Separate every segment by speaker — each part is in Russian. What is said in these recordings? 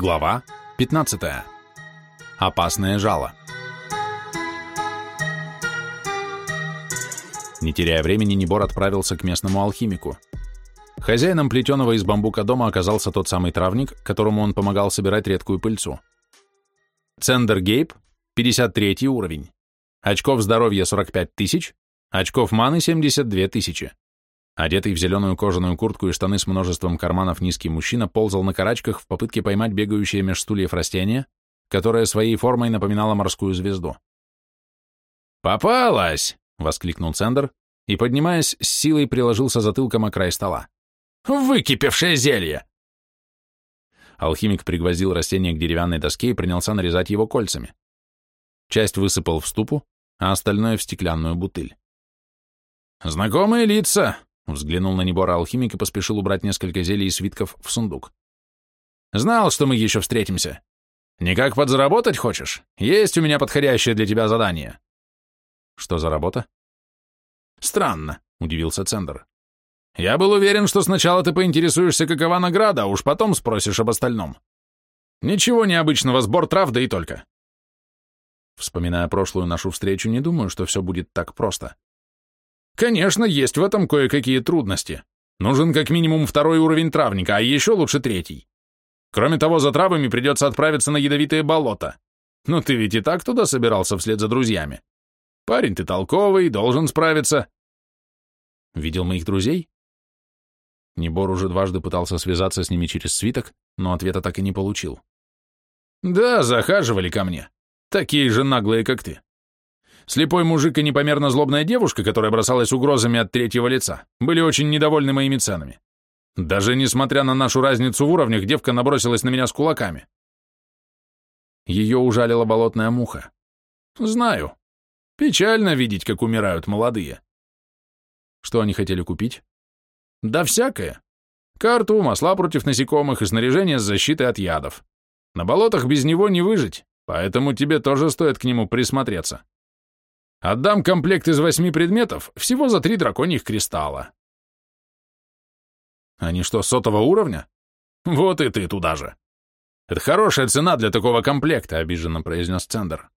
Speaker 1: Глава 15. Опасное жало. Не теряя времени, Небор отправился к местному алхимику. Хозяином плетеного из бамбука дома оказался тот самый травник, которому он помогал собирать редкую пыльцу. Цендер Гейб, 53 уровень. Очков здоровья 45 тысяч, очков маны 72 тысячи. Одетый в зеленую кожаную куртку и штаны с множеством карманов низкий мужчина ползал на карачках в попытке поймать бегающее меж стульев растение, которое своей формой напоминало морскую звезду. «Попалась!» — воскликнул Сендер и, поднимаясь, с силой приложился затылком о край стола. «Выкипевшее зелье!» Алхимик пригвоздил растение к деревянной доске и принялся нарезать его кольцами. Часть высыпал в ступу, а остальное в стеклянную бутыль. «Знакомые лица!» Взглянул на Небора алхимик и поспешил убрать несколько зелий и свитков в сундук. «Знал, что мы еще встретимся. Никак подзаработать хочешь? Есть у меня подходящее для тебя задание». «Что за работа?» «Странно», — удивился Цендер. «Я был уверен, что сначала ты поинтересуешься, какова награда, а уж потом спросишь об остальном. Ничего необычного, сбор трав, да и только». Вспоминая прошлую нашу встречу, не думаю, что все будет так просто. Конечно, есть в этом кое-какие трудности. Нужен как минимум второй уровень травника, а еще лучше третий. Кроме того, за травами придется отправиться на ядовитые болота. Но ты ведь и так туда собирался вслед за друзьями. Парень ты толковый, должен справиться. Видел моих друзей? Небор уже дважды пытался связаться с ними через свиток, но ответа так и не получил. Да, захаживали ко мне. Такие же наглые, как ты. Слепой мужик и непомерно злобная девушка, которая бросалась угрозами от третьего лица, были очень недовольны моими ценами. Даже несмотря на нашу разницу в уровнях, девка набросилась на меня с кулаками. Ее ужалила болотная муха. Знаю. Печально видеть, как умирают молодые. Что они хотели купить? Да всякое. Карту, масла против насекомых и снаряжение с защитой от ядов. На болотах без него не выжить, поэтому тебе тоже стоит к нему присмотреться. Отдам комплект из восьми предметов всего за три драконьих кристалла. Они что, сотого уровня? Вот и ты туда же. Это хорошая цена для такого комплекта, обиженно произнес Цендер.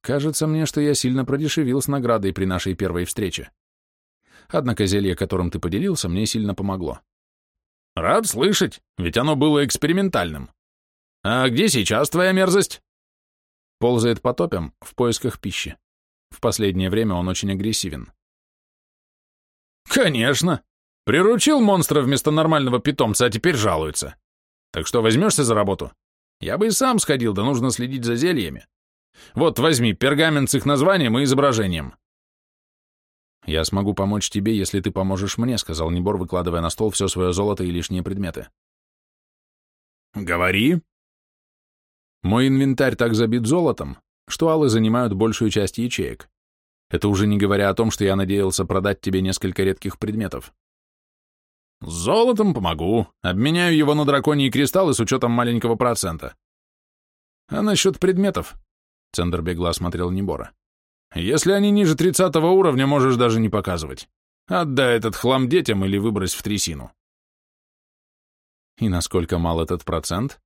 Speaker 1: Кажется мне, что я сильно продешевил с наградой при нашей первой встрече. Однако зелье, которым ты поделился, мне сильно помогло. Рад слышать, ведь оно было экспериментальным. А где сейчас твоя мерзость? Ползает по топям в поисках пищи. В последнее время он очень агрессивен. Конечно. Приручил монстра вместо нормального питомца, а теперь жалуется. Так что возьмешься за работу? Я бы и сам сходил, да нужно следить за зельями. Вот возьми пергамент с их названием и изображением. Я смогу помочь тебе, если ты поможешь мне, сказал Небор, выкладывая на стол все свое золото и лишние предметы. Говори, мой инвентарь так забит золотом, что аллы занимают большую часть ячеек. Это уже не говоря о том, что я надеялся продать тебе несколько редких предметов. С золотом помогу. Обменяю его на драконьи кристаллы с учетом маленького процента. А насчет предметов? Цендер бегло осмотрел Небора. Если они ниже тридцатого уровня, можешь даже не показывать. Отдай этот хлам детям или выбрось в трясину. И насколько мал этот процент?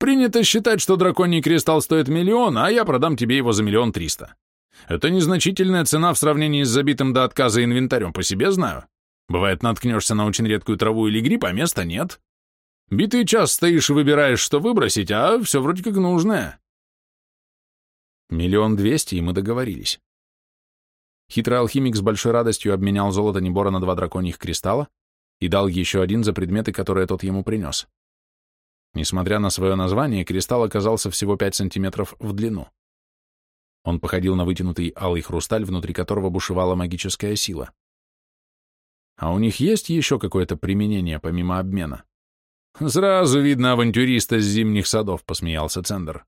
Speaker 1: Принято считать, что драконий кристалл стоит миллион, а я продам тебе его за миллион триста. Это незначительная цена в сравнении с забитым до отказа инвентарем, по себе знаю. Бывает, наткнешься на очень редкую траву или гриб, а места нет. Битый час стоишь и выбираешь, что выбросить, а все вроде как нужное. Миллион двести, и мы договорились. Хитрый алхимик с большой радостью обменял золото Небора на два драконьих кристалла и дал еще один за предметы, которые тот ему принес. Несмотря на свое название, кристалл оказался всего 5 сантиметров в длину. Он походил на вытянутый алый хрусталь, внутри которого бушевала магическая сила. А у них есть еще какое-то применение, помимо обмена? Сразу видно авантюриста с зимних садов, посмеялся Цендер.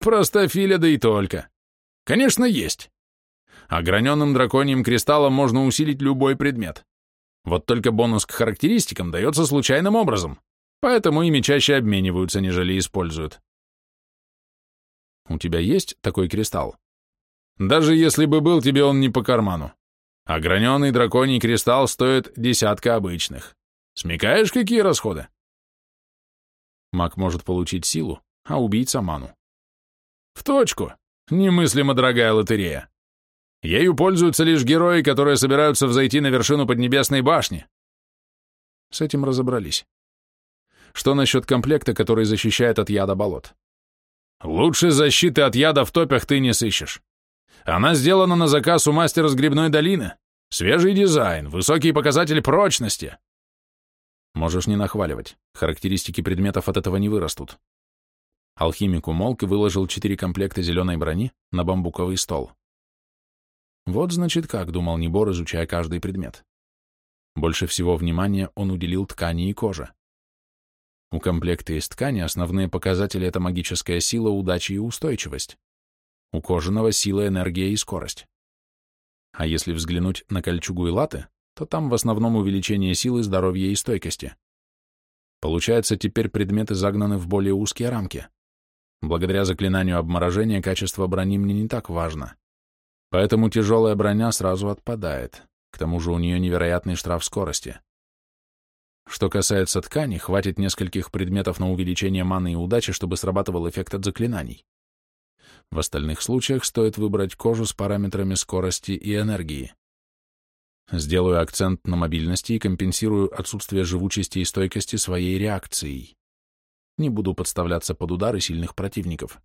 Speaker 1: Простофиля, да и только. Конечно, есть. Ограненным драконьим кристаллом можно усилить любой предмет. Вот только бонус к характеристикам дается случайным образом. Поэтому ими чаще обмениваются, нежели используют. У тебя есть такой кристалл? Даже если бы был, тебе он не по карману. Ограненный драконий кристалл стоит десятка обычных. Смекаешь, какие расходы? Маг может получить силу, а убийца — ману.
Speaker 2: В точку. Немыслимо дорогая лотерея. Ею пользуются лишь герои, которые собираются взойти на вершину Поднебесной башни.
Speaker 1: С этим разобрались. Что насчет комплекта, который защищает от яда болот?
Speaker 2: Лучше защиты от яда в топях ты не сыщешь. Она сделана на заказ у мастера с грибной долины. Свежий дизайн, высокие показатели прочности.
Speaker 1: Можешь не нахваливать. Характеристики предметов от этого не вырастут. Алхимик умолк и выложил четыре комплекта зеленой брони на бамбуковый стол. Вот, значит, как думал Небор, изучая каждый предмет. Больше всего внимания он уделил ткани и коже. У комплекта из ткани основные показатели — это магическая сила, удача и устойчивость. У кожаного — сила, энергия и скорость. А если взглянуть на кольчугу и латы, то там в основном увеличение силы, здоровья и стойкости. Получается, теперь предметы загнаны в более узкие рамки. Благодаря заклинанию обморожения качество брони мне не так важно. Поэтому тяжелая броня сразу отпадает. К тому же у нее невероятный штраф скорости. Что касается ткани, хватит нескольких предметов на увеличение маны и удачи, чтобы срабатывал эффект от заклинаний. В остальных случаях стоит выбрать кожу с параметрами скорости и энергии. Сделаю акцент на мобильности и компенсирую отсутствие живучести и стойкости своей реакцией. Не буду подставляться под удары сильных противников.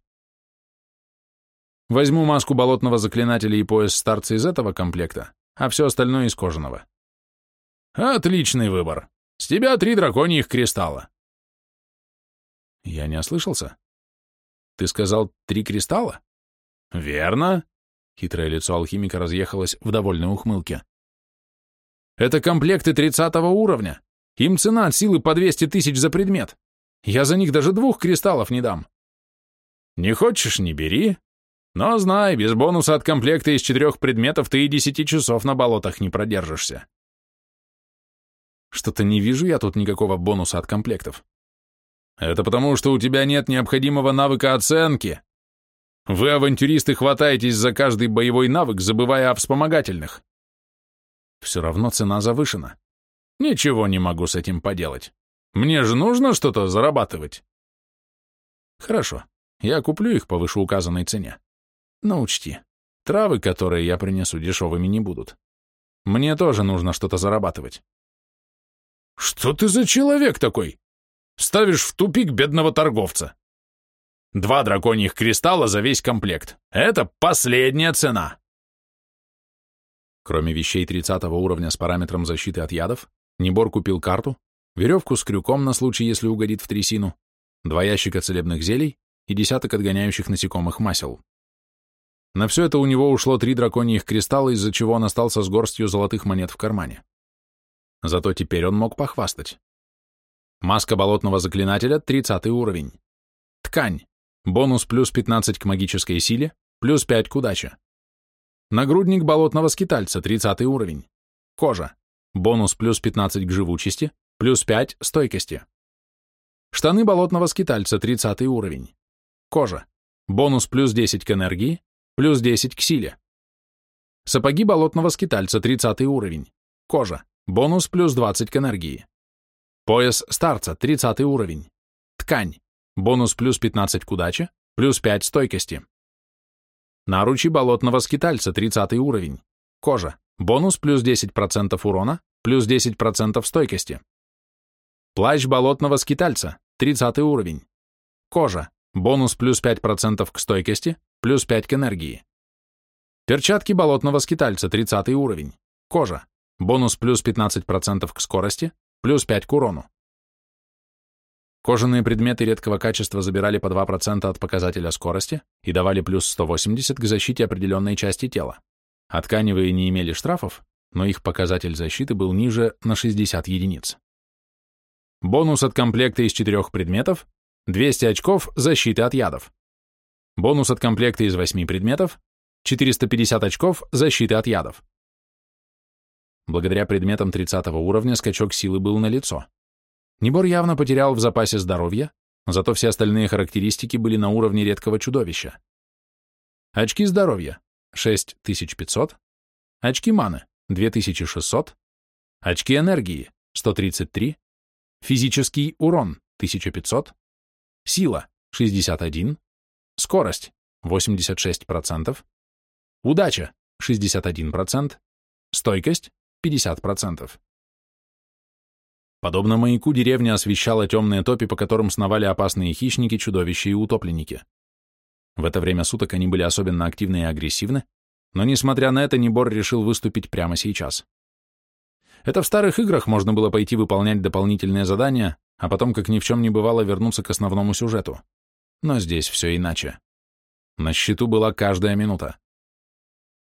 Speaker 1: Возьму маску болотного заклинателя и пояс старца из этого комплекта, а все остальное из кожаного.
Speaker 2: Отличный выбор. С тебя три драконьих кристалла.
Speaker 1: Я не ослышался. Ты сказал три кристалла?
Speaker 2: Верно.
Speaker 1: Хитрое лицо алхимика разъехалось в довольной ухмылке.
Speaker 2: Это комплекты тридцатого уровня. Им цена от силы по 200 тысяч за предмет. Я за них даже двух кристаллов не дам. Не хочешь — не бери. Но знай, без бонуса от комплекта из четырех предметов ты и десяти часов на болотах не продержишься.
Speaker 1: Что-то не вижу я тут никакого бонуса от комплектов.
Speaker 2: Это потому, что у тебя нет необходимого навыка оценки. Вы, авантюристы, хватаетесь за каждый боевой навык, забывая о вспомогательных.
Speaker 1: Все равно цена завышена.
Speaker 2: Ничего не могу с этим поделать. Мне же нужно что-то зарабатывать.
Speaker 1: Хорошо, я куплю их по вышеуказанной цене. Но учти, травы, которые я принесу, дешевыми не будут. Мне тоже нужно что-то зарабатывать.
Speaker 2: Что ты за человек такой? Ставишь в тупик бедного торговца. Два драконьих кристалла за весь комплект. Это последняя цена.
Speaker 1: Кроме вещей 30 уровня с параметром защиты от ядов, Небор купил карту, веревку с крюком на случай, если угодит в трясину, два ящика целебных зелий и десяток отгоняющих насекомых масел. На все это у него ушло три драконьих кристалла, из-за чего он остался с горстью золотых монет в кармане. Зато теперь он мог похвастать. Маска болотного заклинателя, 30 уровень. Ткань. Бонус плюс 15 к магической силе, плюс 5 к удаче. Нагрудник болотного скитальца, 30 уровень. Кожа. Бонус плюс 15 к живучести, плюс 5 стойкости. Штаны болотного скитальца, 30 уровень. Кожа. Бонус плюс 10 к энергии, плюс 10 к силе. Сапоги болотного скитальца, 30 уровень. Кожа. Бонус плюс 20 к энергии. Пояс старца, 30 уровень. Ткань. Бонус плюс 15 к удаче, плюс 5 стойкости. Наручи болотного скитальца, 30 уровень. Кожа. Бонус плюс 10% урона, плюс 10% стойкости. Плащ болотного скитальца, 30 уровень. Кожа. Бонус плюс 5% к стойкости, плюс 5 к энергии. Перчатки болотного скитальца, 30 уровень. Кожа. Бонус плюс 15% к скорости, плюс 5 к урону. Кожаные предметы редкого качества забирали по 2% от показателя скорости и давали плюс 180 к защите определенной части тела. А тканевые не имели штрафов, но их показатель защиты был ниже на 60 единиц. Бонус от комплекта из четырех предметов – 200 очков защиты от ядов. Бонус от комплекта из 8 предметов – 450 очков защиты от ядов. Благодаря предметам 30 уровня скачок силы был налицо. Небор явно потерял в запасе здоровья, зато все остальные характеристики были на уровне редкого чудовища. Очки здоровья – 6500, очки маны – 2600, очки энергии – 133, физический урон – 1500, сила – 61, скорость – 86%, удача – 61%, стойкость – 50%. Подобно маяку, деревня освещала темные топи, по которым сновали опасные хищники, чудовища и утопленники. В это время суток они были особенно активны и агрессивны, но, несмотря на это, Небор решил выступить прямо сейчас. Это в старых играх можно было пойти выполнять дополнительные задания, а потом, как ни в чем не бывало, вернуться к основному сюжету. Но здесь все иначе. На счету была каждая минута.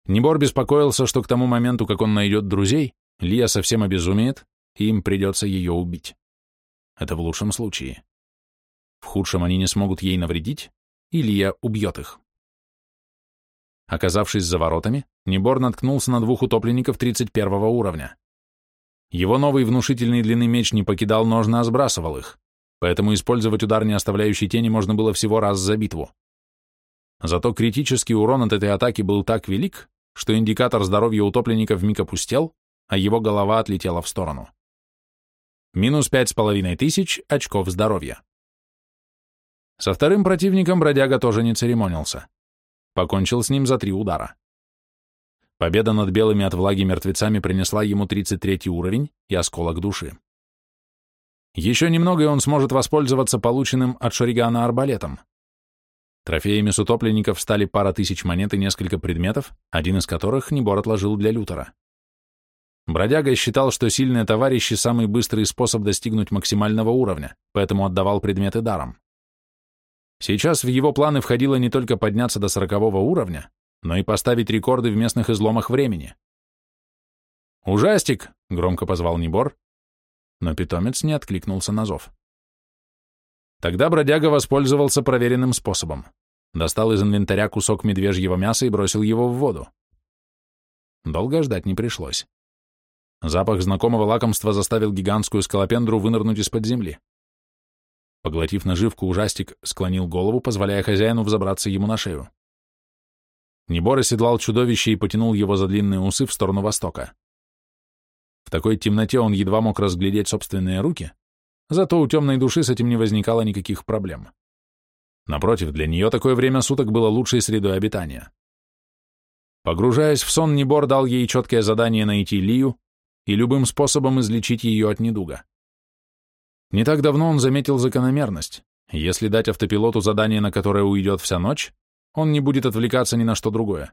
Speaker 1: Небор беспокоился, что к тому моменту, как он найдет друзей, Лия совсем обезумеет, и им придется ее убить. Это в лучшем случае. В худшем они не смогут ей навредить, и Лия убьет их. Оказавшись за воротами, Небор наткнулся на двух утопленников 31 уровня. Его новый внушительный длины меч не покидал ножны, а сбрасывал их, поэтому использовать удар, не оставляющий тени, можно было всего раз за битву. Зато критический урон от этой атаки был так велик, что индикатор здоровья утопленника вмиг опустел, а его голова отлетела в сторону. Минус пять с половиной тысяч очков здоровья. Со вторым противником бродяга тоже не церемонился. Покончил с ним за три удара. Победа над белыми от влаги мертвецами принесла ему 33 уровень и осколок души. Еще немного, и он сможет воспользоваться полученным от Шоригана арбалетом. Трофеями с утопленников стали пара тысяч монет и несколько предметов, один из которых Небор отложил для Лютера. Бродяга считал, что сильные товарищи – самый быстрый способ достигнуть максимального уровня, поэтому отдавал предметы даром. Сейчас в его планы входило не только подняться до сорокового уровня, но и поставить рекорды в местных изломах времени. «Ужастик!» — громко позвал Небор, но питомец не откликнулся на зов. Тогда бродяга воспользовался проверенным способом. Достал из инвентаря кусок медвежьего мяса и бросил его в воду. Долго ждать не пришлось. Запах знакомого лакомства заставил гигантскую скалопендру вынырнуть из-под земли. Поглотив наживку, ужастик склонил голову, позволяя хозяину взобраться ему на шею. Небор оседлал чудовище и потянул его за длинные усы в сторону востока. В такой темноте он едва мог разглядеть собственные руки, зато у темной души с этим не возникало никаких проблем. Напротив, для нее такое время суток было лучшей средой обитания. Погружаясь в сон, Небор дал ей четкое задание найти Лию, и любым способом излечить ее от недуга. Не так давно он заметил закономерность. Если дать автопилоту задание, на которое уйдет вся ночь, он не будет отвлекаться ни на что другое.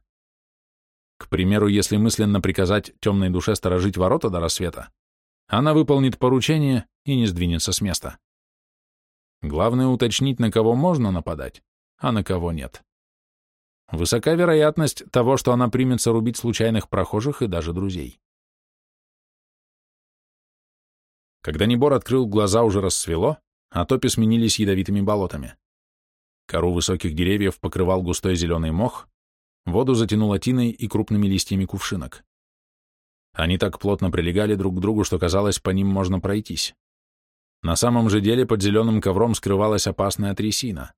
Speaker 1: К примеру, если мысленно приказать темной душе сторожить ворота до рассвета, она выполнит поручение и не сдвинется с места. Главное уточнить, на кого можно нападать, а на кого нет. Высока вероятность того, что она примется рубить случайных прохожих и даже друзей. Когда Небор открыл глаза, уже рассвело, а топи сменились ядовитыми болотами. Кору высоких деревьев покрывал густой зеленый мох, воду затянуло тиной и крупными листьями кувшинок. Они так плотно прилегали друг к другу, что казалось, по ним можно пройтись. На самом же деле под зеленым ковром скрывалась опасная трясина.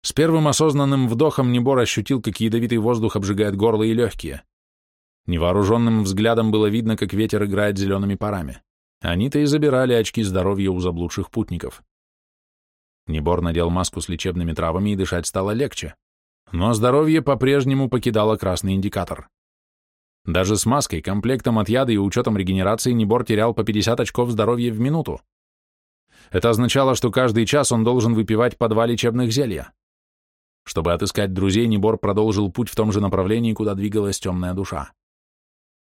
Speaker 1: С первым осознанным вдохом Небор ощутил, как ядовитый воздух обжигает горло и легкие. Невооруженным взглядом было видно, как ветер играет зелеными парами. Они-то и забирали очки здоровья у заблудших путников. Небор надел маску с лечебными травами, и дышать стало легче. Но здоровье по-прежнему покидало красный индикатор. Даже с маской, комплектом от яда и учетом регенерации Небор терял по 50 очков здоровья в минуту. Это означало, что каждый час он должен выпивать по два лечебных зелья. Чтобы отыскать друзей, Небор продолжил путь в том же направлении, куда двигалась темная душа.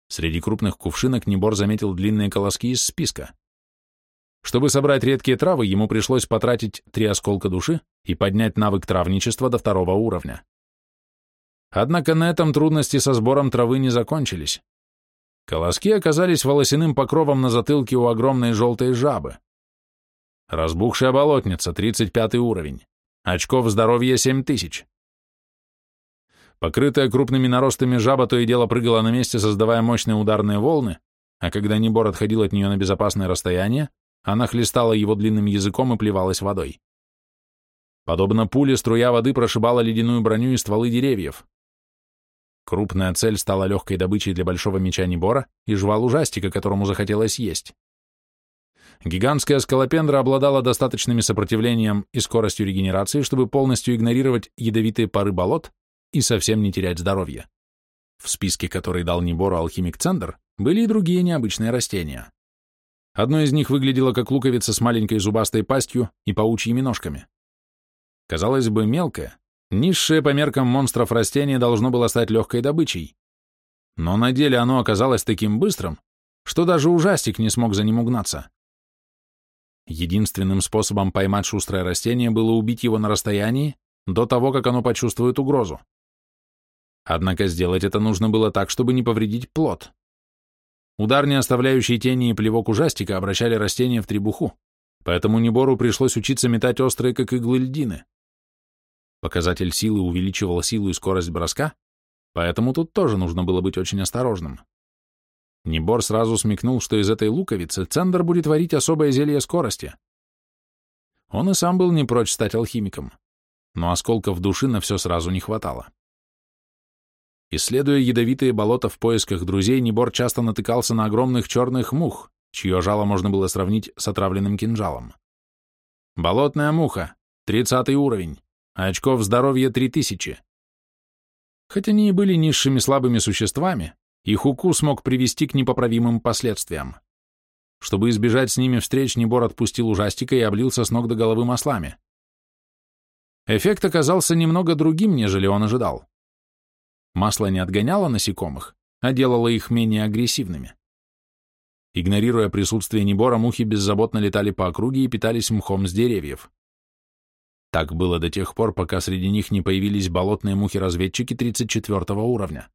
Speaker 1: Среди крупных кувшинок Небор заметил длинные колоски из списка. Чтобы собрать редкие травы, ему пришлось потратить три осколка души и поднять навык травничества до второго уровня. Однако на этом трудности со сбором травы не закончились. Колоски оказались волосяным покровом на затылке у огромной желтой жабы. Разбухшая болотница, 35 уровень. Очков здоровья 7000. Покрытая крупными наростами жаба то и дело прыгала на месте, создавая мощные ударные волны, а когда Небор отходил от нее на безопасное расстояние, она хлестала его длинным языком и плевалась водой. Подобно пуле, струя воды прошибала ледяную броню и стволы деревьев. Крупная цель стала легкой добычей для большого меча Небора и жвал ужастика, которому захотелось есть. Гигантская скалопендра обладала достаточным сопротивлением и скоростью регенерации, чтобы полностью игнорировать ядовитые пары болот и совсем не терять здоровье. В списке, который дал Небору алхимик Цендер, были и другие необычные растения. Одно из них выглядело как луковица с маленькой зубастой пастью и паучьими ножками. Казалось бы, мелкое, низшее по меркам монстров растение должно было стать легкой добычей. Но на деле оно оказалось таким быстрым, что даже ужастик не смог за ним угнаться. Единственным способом поймать шустрое растение было убить его на расстоянии до того, как оно почувствует угрозу. Однако сделать это нужно было так, чтобы не повредить плод. Удар, не оставляющий тени и плевок ужастика, обращали растение в требуху, поэтому Небору пришлось учиться метать острые, как иглы льдины. Показатель силы увеличивал силу и скорость броска, поэтому тут тоже нужно было быть очень осторожным. Небор сразу смекнул, что из этой луковицы Цендер будет варить особое зелье скорости. Он и сам был не прочь стать алхимиком, но осколков души на все сразу не хватало. Исследуя ядовитые болота в поисках друзей, Небор часто натыкался на огромных черных мух, чье жало можно было сравнить с отравленным кинжалом. Болотная муха, 30 уровень, очков здоровья 3000. Хоть они и были низшими слабыми существами, их укус мог привести к непоправимым последствиям. Чтобы избежать с ними встреч, Небор отпустил ужастика и облился с ног до головы маслами. Эффект оказался немного другим, нежели он ожидал. Масло не отгоняло насекомых, а делало их менее агрессивными. Игнорируя присутствие Небора, мухи беззаботно летали по округе и питались мхом с деревьев. Так было до тех пор, пока среди них не появились болотные мухи-разведчики 34 уровня.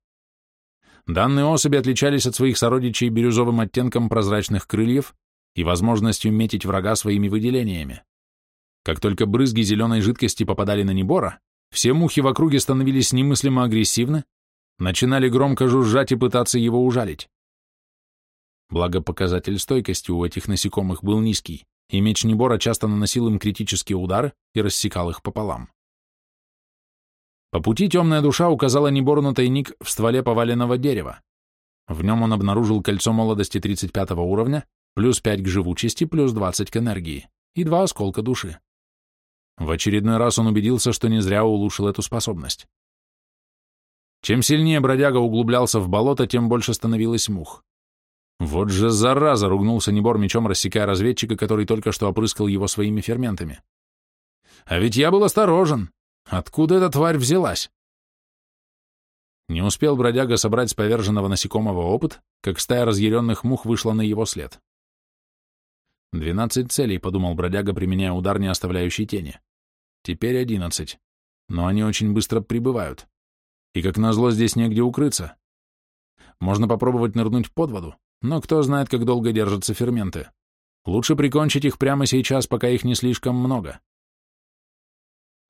Speaker 1: Данные особи отличались от своих сородичей бирюзовым оттенком прозрачных крыльев и возможностью метить врага своими выделениями. Как только брызги зеленой жидкости попадали на Небора, все мухи в округе становились немыслимо агрессивны, начинали громко жужжать и пытаться его ужалить. Благо показатель стойкости у этих насекомых был низкий, и меч Небора часто наносил им критические удары и рассекал их пополам. По пути темная душа указала Небору на тайник в стволе поваленного дерева. В нем он обнаружил кольцо молодости 35 уровня, плюс 5 к живучести, плюс 20 к энергии и два осколка души. В очередной раз он убедился, что не зря улучшил эту способность. Чем сильнее бродяга углублялся в болото, тем больше становилось мух. Вот же зараза, ругнулся Небор мечом, рассекая разведчика, который только что опрыскал его своими ферментами. А ведь я был осторожен. Откуда эта тварь взялась? Не успел бродяга собрать с поверженного насекомого опыт, как стая разъяренных мух вышла на его след. «Двенадцать целей», — подумал бродяга, применяя удар, не оставляющий тени. «Теперь одиннадцать. Но они очень быстро прибывают. И, как назло, здесь негде укрыться. Можно попробовать нырнуть под воду, но кто знает, как долго держатся ферменты. Лучше прикончить их прямо сейчас, пока их не слишком много».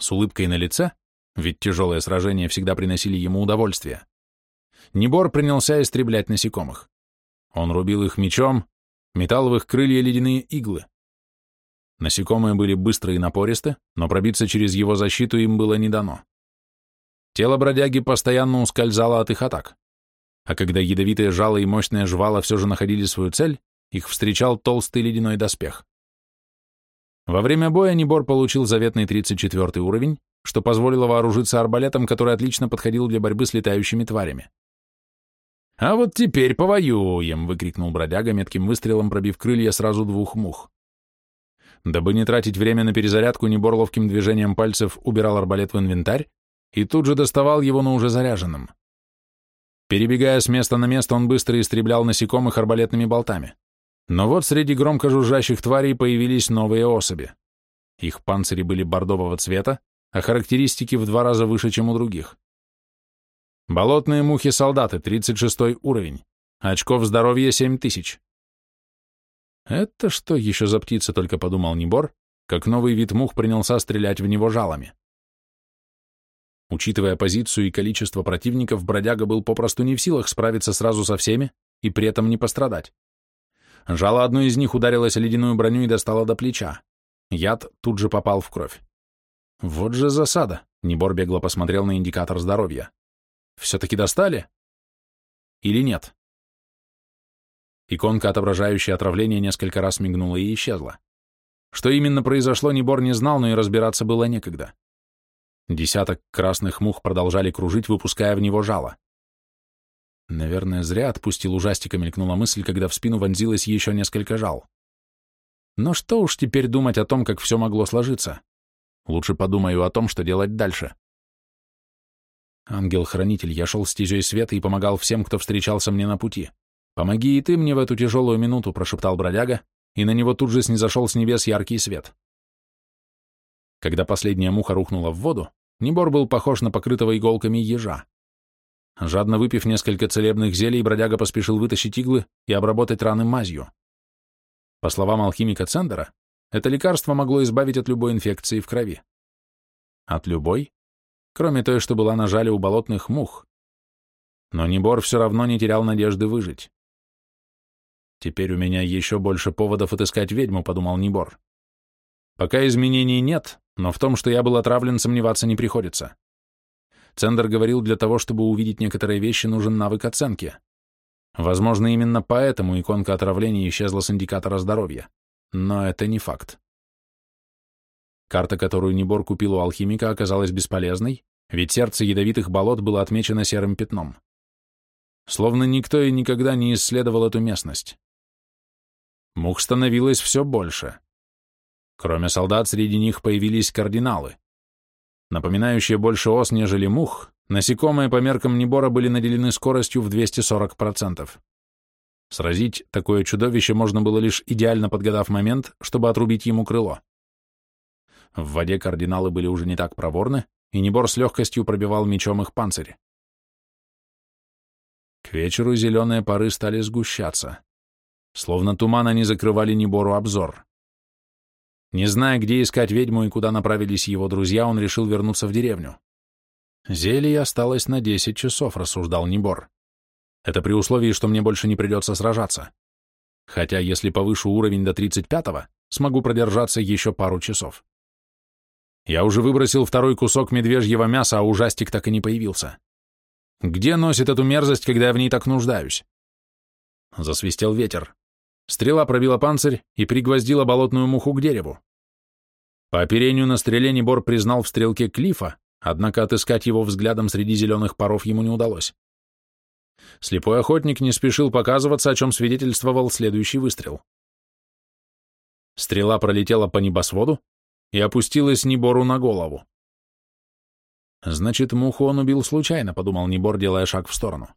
Speaker 1: С улыбкой на лице, ведь тяжелые сражения всегда приносили ему удовольствие, Небор принялся истреблять насекомых. Он рубил их мечом, металл в их крылья ледяные иглы. Насекомые были быстрые и напористы, но пробиться через его защиту им было не дано. Тело бродяги постоянно ускользало от их атак, а когда ядовитые жало и мощные жвала все же находили свою цель, их встречал толстый ледяной доспех. Во время боя Небор получил заветный 34 уровень, что позволило вооружиться арбалетом, который отлично подходил для борьбы с летающими тварями. «А вот теперь повоюем!» — выкрикнул бродяга, метким выстрелом пробив крылья сразу двух мух. Дабы не тратить время на перезарядку, Небор ловким движением пальцев убирал арбалет в инвентарь и тут же доставал его, но уже заряженным. Перебегая с места на место, он быстро истреблял насекомых арбалетными болтами. Но вот среди громко жужжащих тварей появились новые особи. Их панцири были бордового цвета, а характеристики в два раза выше, чем у других. Болотные мухи-солдаты, 36 уровень. Очков здоровья 7000. Это что еще за птица, только подумал Небор, как новый вид мух принялся стрелять в него жалами. Учитывая позицию и количество противников, бродяга был попросту не в силах справиться сразу со всеми и при этом не пострадать. Жало одной из них ударилось о ледяную броню и достало до плеча. Яд тут же попал в кровь. Вот же засада. Небор бегло посмотрел на индикатор здоровья. Все-таки достали? Или нет? Иконка, отображающая отравление, несколько раз мигнула и исчезла. Что именно произошло, Небор не знал, но и разбираться было некогда. Десяток красных мух продолжали кружить, выпуская в него жало. Наверное, зря отпустил ужастика, мелькнула мысль, когда в спину вонзилось еще несколько жал. Но что уж теперь думать о том, как все могло сложиться? Лучше подумаю о том, что делать дальше. Ангел-хранитель, я шел стезей света и помогал всем, кто встречался мне на пути. «Помоги и ты мне в эту тяжелую минуту», — прошептал бродяга, и на него тут же снизошел с небес яркий свет. Когда последняя муха рухнула в воду, Небор был похож на покрытого иголками ежа. Жадно выпив несколько целебных зелий, бродяга поспешил вытащить иглы и обработать раны мазью. По словам алхимика Цендера, это лекарство могло избавить от любой инфекции в крови. От любой? Кроме той, что была на жале у болотных мух. Но Небор все равно не терял надежды выжить. Теперь у меня еще больше поводов отыскать ведьму, подумал Небор. Пока изменений нет, но в том, что я был отравлен, сомневаться не приходится. Цендер говорил, для того, чтобы увидеть некоторые вещи, нужен навык оценки. Возможно, именно поэтому иконка отравления исчезла с индикатора здоровья. Но это не факт. Карта, которую Небор купил у алхимика, оказалась бесполезной, ведь сердце ядовитых болот было отмечено серым пятном. Словно никто и никогда не исследовал эту местность. Мух становилось все больше. Кроме солдат, среди них появились кардиналы. Напоминающие больше ос, нежели мух, насекомые по меркам Небора были наделены скоростью в 240%. Сразить такое чудовище можно было лишь идеально подгадав момент, чтобы отрубить ему крыло. В воде кардиналы были уже не так проворны, и Небор с легкостью пробивал мечом их панцирь. К вечеру зеленые пары стали сгущаться. Словно туман они закрывали Небору обзор. Не зная, где искать ведьму и куда направились его друзья, он решил вернуться в деревню. Зелье осталось на десять часов, рассуждал Небор. Это при условии, что мне больше не придется сражаться. Хотя, если повышу уровень до тридцать пятого, смогу продержаться еще пару часов. Я уже выбросил второй кусок медвежьего мяса, а ужастик так и не появился. Где носит эту мерзость, когда я в ней так нуждаюсь? Засвистел ветер. Стрела пробила панцирь и пригвоздила болотную муху к дереву. По оперению на стреле Небор признал в стрелке Клифа, однако отыскать его взглядом среди зеленых паров ему не удалось. Слепой охотник не спешил показываться, о чем свидетельствовал следующий выстрел. Стрела пролетела по небосводу и опустилась Небору на голову. «Значит, муху он убил случайно», — подумал Небор, делая шаг в сторону.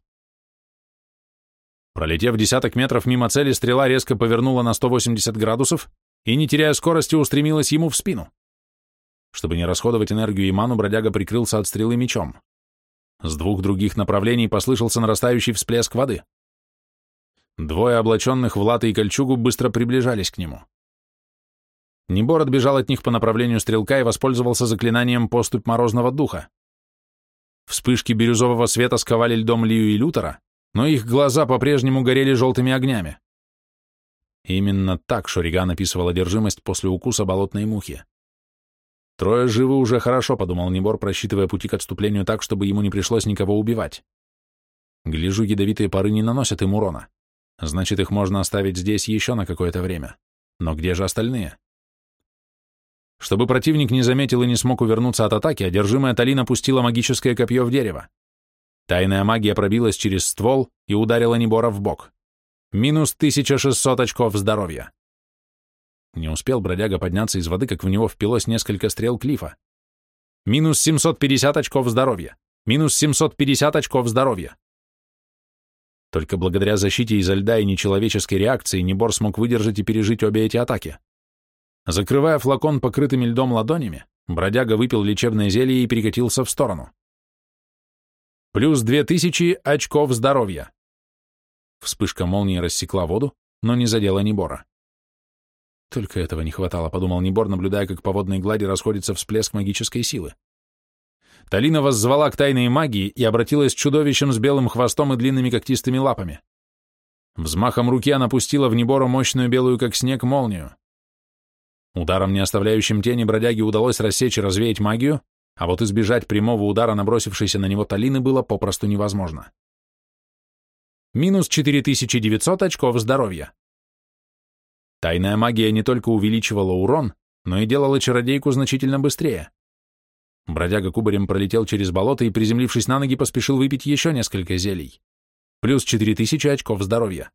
Speaker 1: Пролетев десяток метров мимо цели, стрела резко повернула на 180 градусов и, не теряя скорости, устремилась ему в спину. Чтобы не расходовать энергию и ману, бродяга прикрылся от стрелы мечом. С двух других направлений послышался нарастающий всплеск воды. Двое облаченных в латы и кольчугу быстро приближались к нему. Небор отбежал от них по направлению стрелка и воспользовался заклинанием «Поступь морозного духа». Вспышки бирюзового света сковали льдом Лию и Лютера, но их глаза по-прежнему горели желтыми огнями. Именно так Шориган описывал одержимость после укуса болотной мухи. Трое живы уже хорошо, подумал Небор, просчитывая пути к отступлению так, чтобы ему не пришлось никого убивать. Гляжу, ядовитые пары не наносят им урона. Значит, их можно оставить здесь еще на какое-то время. Но где же остальные? Чтобы противник не заметил и не смог увернуться от атаки, одержимая Талина пустила магическое копье в дерево. Тайная магия пробилась через ствол и ударила Небора в бок. Минус 1600 очков здоровья. Не успел бродяга подняться из воды, как в него впилось несколько стрел клифа. Минус 750 очков здоровья. Минус 750 очков здоровья. Только благодаря защите изо льда и нечеловеческой реакции Небор смог выдержать и пережить обе эти атаки. Закрывая флакон покрытыми льдом ладонями, бродяга выпил лечебное зелье и перекатился в сторону. Плюс две тысячи очков здоровья. Вспышка молнии рассекла воду, но не задела Небора. Только этого не хватало, подумал Небор, наблюдая, как по водной глади расходится всплеск магической силы. Талина воззвала к тайной магии и обратилась чудовищем с белым хвостом и длинными когтистыми лапами. Взмахом руки она пустила в Небора мощную белую, как снег, молнию. Ударом, не оставляющим тени, бродяге удалось рассечь и развеять магию, а вот избежать прямого удара набросившейся на него Талины было попросту невозможно. минус 4900 очков здоровья. Тайная магия не только увеличивала урон, но и делала чародейку значительно быстрее. Бродяга кубарем пролетел через болото и, приземлившись на ноги, поспешил выпить еще несколько зелий. Плюс 4000 очков здоровья.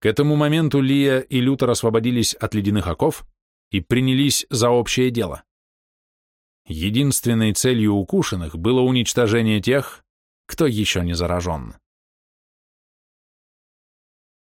Speaker 1: К этому моменту Лия и Лютер освободились от ледяных оков и принялись за общее дело. Единственной целью укушенных было уничтожение тех, кто еще не заражен.